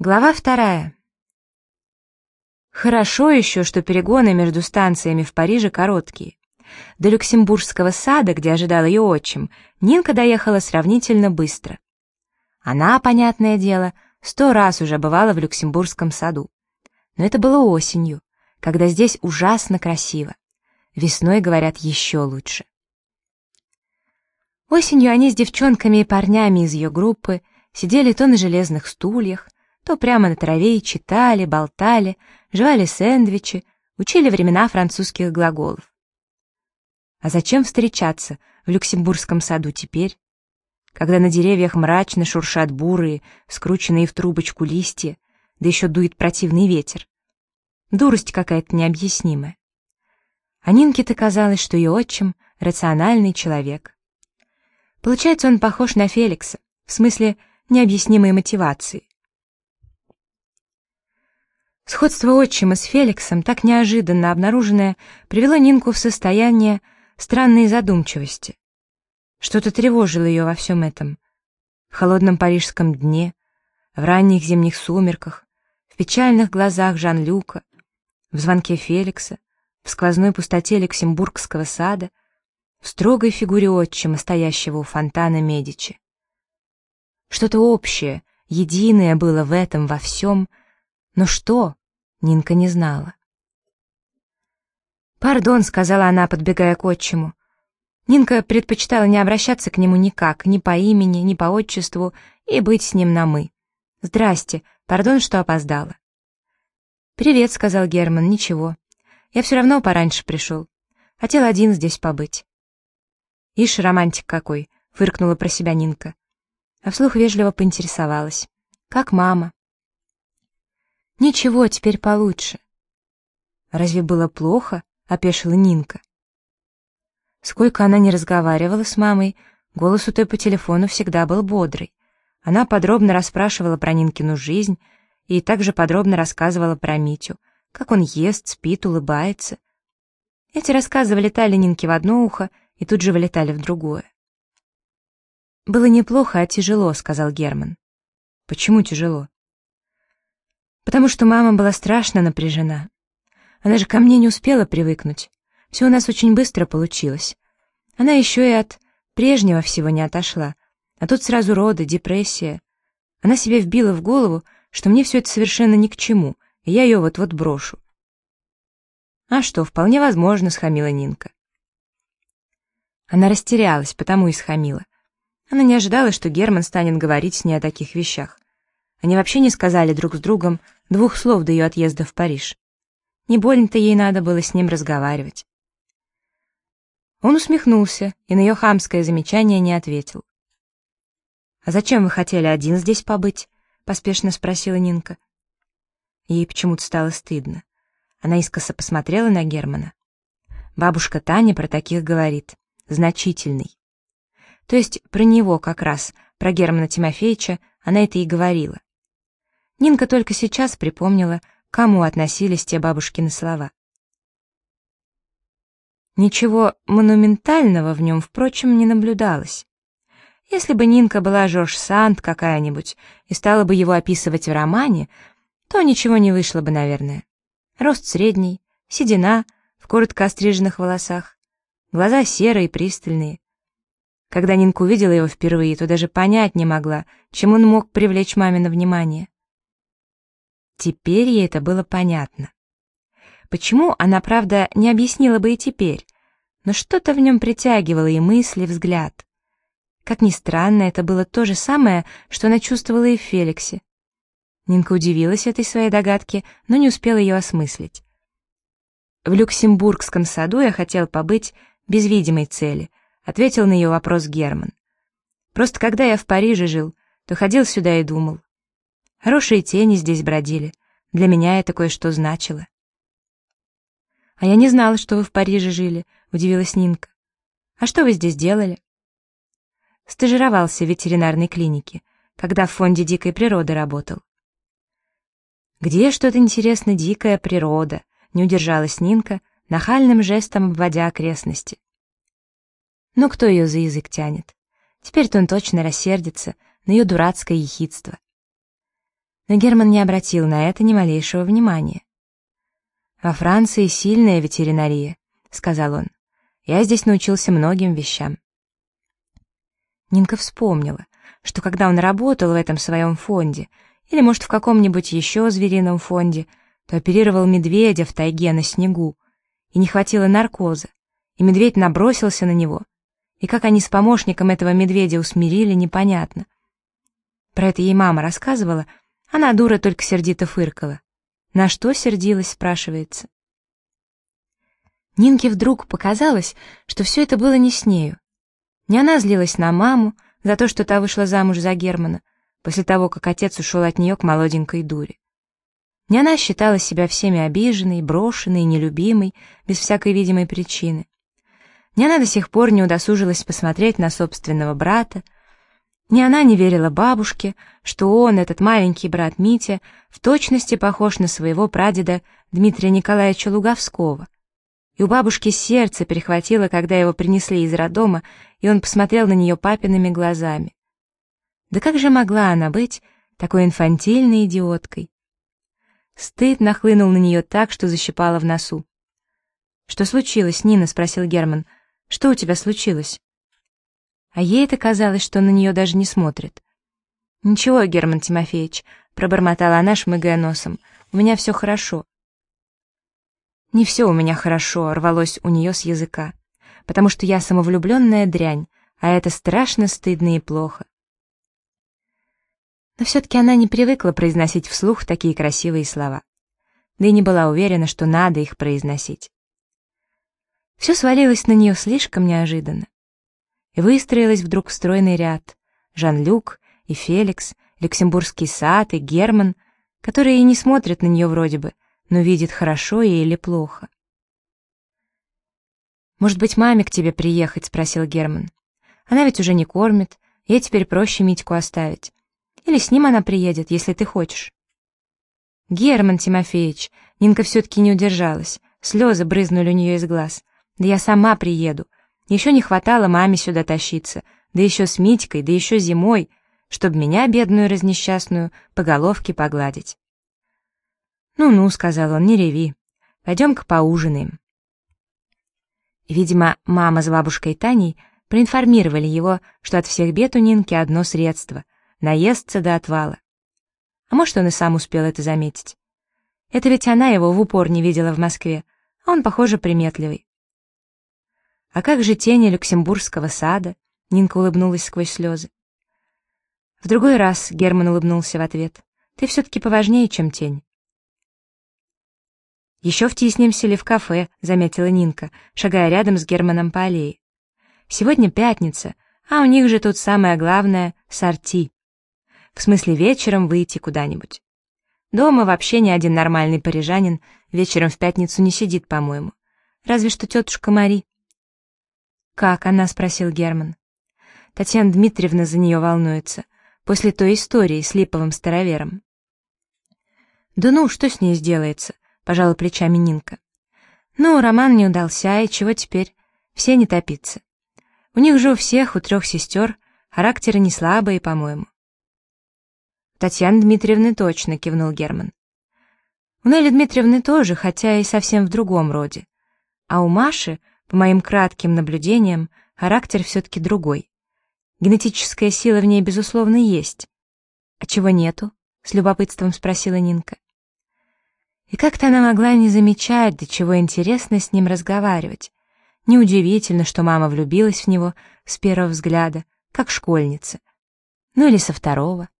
Глава вторая. Хорошо еще, что перегоны между станциями в Париже короткие. До Люксембургского сада, где ожидал ее отчим, Нинка доехала сравнительно быстро. Она, понятное дело, сто раз уже бывала в Люксембургском саду. Но это было осенью, когда здесь ужасно красиво. Весной, говорят, еще лучше. Осенью они с девчонками и парнями из ее группы сидели то на железных стульях, то прямо на траве читали, болтали, жевали сэндвичи, учили времена французских глаголов. А зачем встречаться в Люксембургском саду теперь, когда на деревьях мрачно шуршат бурые, скрученные в трубочку листья, да еще дует противный ветер? Дурость какая-то необъяснимая. А Нинке-то казалось, что ее отчим — рациональный человек. Получается, он похож на Феликса, в смысле необъяснимой мотивации. Сходство отчима с Феликсом, так неожиданно обнаруженное, привело Нинку в состояние странной задумчивости. Что-то тревожило ее во всем этом. В холодном парижском дне, в ранних зимних сумерках, в печальных глазах Жан-Люка, в звонке Феликса, в сквозной пустоте Люксембургского сада, в строгой фигуре отчима, стоящего у фонтана Медичи. Что-то общее, единое было в этом во всем, но что, Нинка не знала. «Пардон», — сказала она, подбегая к отчиму. Нинка предпочитала не обращаться к нему никак, ни по имени, ни по отчеству, и быть с ним на «мы». «Здрасте, пардон, что опоздала». «Привет», — сказал Герман, — «ничего. Я все равно пораньше пришел. Хотел один здесь побыть». «Ишь, романтик какой», — фыркнула про себя Нинка. А вслух вежливо поинтересовалась. «Как мама?» Ничего, теперь получше. Разве было плохо? Опешила Нинка. Сколько она не разговаривала с мамой, голос у той по телефону всегда был бодрый. Она подробно расспрашивала про Нинкину жизнь и также подробно рассказывала про Митю, как он ест, спит, улыбается. Эти рассказы вылетали Нинке в одно ухо и тут же вылетали в другое. «Было неплохо, а тяжело», — сказал Герман. «Почему тяжело?» Потому что мама была страшно напряжена. Она же ко мне не успела привыкнуть. Все у нас очень быстро получилось. Она еще и от прежнего всего не отошла. А тут сразу роды, депрессия. Она себе вбила в голову, что мне все это совершенно ни к чему, и я ее вот-вот брошу. «А что, вполне возможно», — схамила Нинка. Она растерялась, потому и схамила. Она не ожидала, что Герман станет говорить с ней о таких вещах. Они вообще не сказали друг с другом двух слов до ее отъезда в Париж. Не больно-то ей надо было с ним разговаривать. Он усмехнулся и на ее хамское замечание не ответил. «А зачем вы хотели один здесь побыть?» — поспешно спросила Нинка. Ей почему-то стало стыдно. Она искоса посмотрела на Германа. Бабушка Таня про таких говорит. Значительный. То есть про него как раз, про Германа Тимофеевича, она это и говорила. Нинка только сейчас припомнила, кому относились те бабушкины слова. Ничего монументального в нем, впрочем, не наблюдалось. Если бы Нинка была Жорж Санд какая-нибудь и стала бы его описывать в романе, то ничего не вышло бы, наверное. Рост средний, седина в коротко остриженных волосах, глаза серые пристальные. Когда Нинка увидела его впервые, то даже понять не могла, чем он мог привлечь мамино внимание. Теперь ей это было понятно. Почему, она, правда, не объяснила бы и теперь, но что-то в нем притягивало и мысли, и взгляд. Как ни странно, это было то же самое, что она чувствовала и в Феликсе. Нинка удивилась этой своей догадке, но не успела ее осмыслить. «В Люксембургском саду я хотел побыть без видимой цели», ответил на ее вопрос Герман. «Просто когда я в Париже жил, то ходил сюда и думал, Хорошие тени здесь бродили. Для меня это кое-что значило. «А я не знала, что вы в Париже жили», — удивилась Нинка. «А что вы здесь делали?» Стажировался в ветеринарной клинике, когда в фонде дикой природы работал. «Где что-то интересно дикая природа?» — не удержалась Нинка, нахальным жестом обводя окрестности. Ну кто ее за язык тянет? Теперь-то он точно рассердится на ее дурацкое ехидство. Но Герман не обратил на это ни малейшего внимания. «Во Франции сильная ветеринария», — сказал он. «Я здесь научился многим вещам». Нинка вспомнила, что когда он работал в этом своем фонде, или, может, в каком-нибудь еще зверином фонде, то оперировал медведя в тайге на снегу, и не хватило наркоза, и медведь набросился на него. И как они с помощником этого медведя усмирили, непонятно. Про это ей мама рассказывала, она, дура, только сердито фыркала. На что сердилась, спрашивается. Нинке вдруг показалось, что все это было не с нею. Не она злилась на маму за то, что та вышла замуж за Германа, после того, как отец ушел от нее к молоденькой дуре. Не она считала себя всеми обиженной, брошенной, нелюбимой, без всякой видимой причины. Не она до сих пор не удосужилась посмотреть на собственного брата, ни она не верила бабушке, что он, этот маленький брат Митя, в точности похож на своего прадеда Дмитрия Николаевича Луговского. И у бабушки сердце перехватило, когда его принесли из роддома, и он посмотрел на нее папиными глазами. Да как же могла она быть такой инфантильной идиоткой? Стыд нахлынул на нее так, что защипала в носу. «Что случилось, Нина?» — спросил Герман. «Что у тебя случилось?» А ей это казалось, что на нее даже не смотрит. «Ничего, Герман Тимофеевич», — пробормотала она, шмыгая носом. «У меня все хорошо». «Не все у меня хорошо», — рвалось у нее с языка, «потому что я самовлюбленная дрянь, а это страшно стыдно и плохо». Но все-таки она не привыкла произносить вслух такие красивые слова. Да и не была уверена, что надо их произносить. Все свалилось на нее слишком неожиданно. Выстроилась вдруг стройный ряд. Жан-Люк и Феликс, Люксембургский сад и Герман, которые и не смотрят на нее вроде бы, но видят, хорошо ей или плохо. «Может быть, маме к тебе приехать?» — спросил Герман. «Она ведь уже не кормит, ей теперь проще Митьку оставить. Или с ним она приедет, если ты хочешь». «Герман Тимофеевич», Нинка все-таки не удержалась, слезы брызнули у нее из глаз. «Да я сама приеду. Еще не хватало маме сюда тащиться, да еще с Митькой, да еще зимой, чтобы меня, бедную разнесчастную, по головке погладить». «Ну-ну», — сказал он, — «не реви. Пойдем-ка поужинаем». Видимо, мама с бабушкой Таней проинформировали его, что от всех бед у Нинки одно средство — наесться до отвала. А может, он и сам успел это заметить. Это ведь она его в упор не видела в Москве, а он, похоже, приметливый. «А как же тени Люксембургского сада?» Нинка улыбнулась сквозь слезы. В другой раз Герман улыбнулся в ответ. «Ты все-таки поважнее, чем тень». «Еще втиснемся ли в кафе», — заметила Нинка, шагая рядом с Германом по аллее. «Сегодня пятница, а у них же тут самое главное — сорти. В смысле вечером выйти куда-нибудь. Дома вообще ни один нормальный парижанин вечером в пятницу не сидит, по-моему. Разве что тетушка Мари». «Как она?» — спросил Герман. Татьяна Дмитриевна за нее волнуется, после той истории с липовым старовером. «Да ну, что с ней сделается?» пожала плечами Нинка. Ну, роман не удался, и чего теперь? Все не топиться. У них же у всех, у трех сестер, характеры не слабые, по-моему. Татьяны Дмитриевны точно, кивнул Герман. У Нелли Дмитриевны тоже, хотя и совсем в другом роде. А у Маши, по моим кратким наблюдениям, характер все-таки другой. Генетическая сила в ней, безусловно, есть. А чего нету? С любопытством спросила Нинка. И как-то она могла не замечать, до чего интересно с ним разговаривать. Неудивительно, что мама влюбилась в него с первого взгляда, как школьница. Ну или со второго.